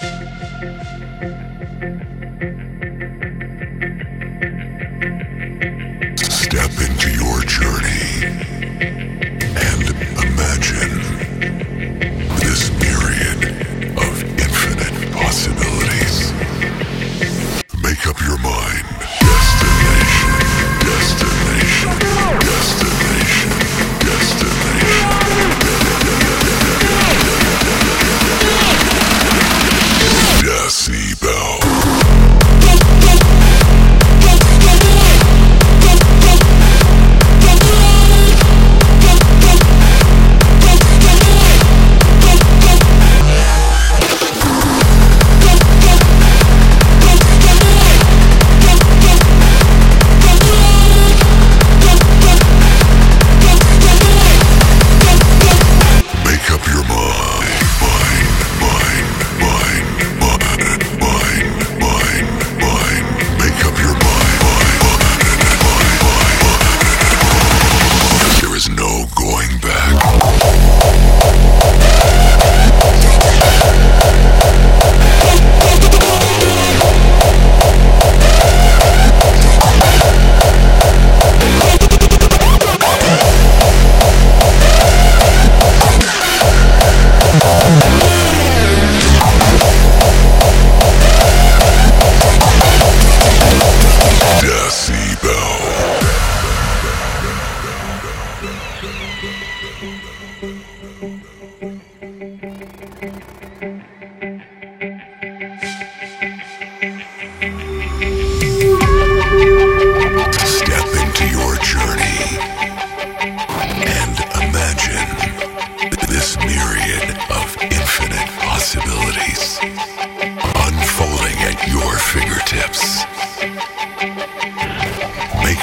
Thank you.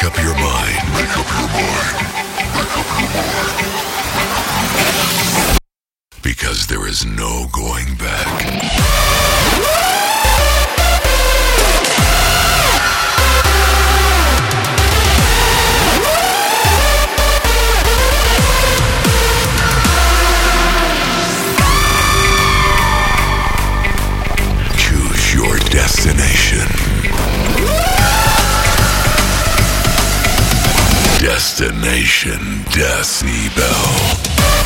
up your mind. Make up your mind. Make up your mind. Because there is no going back. destination. Destination Decibel.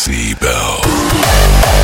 Seabell.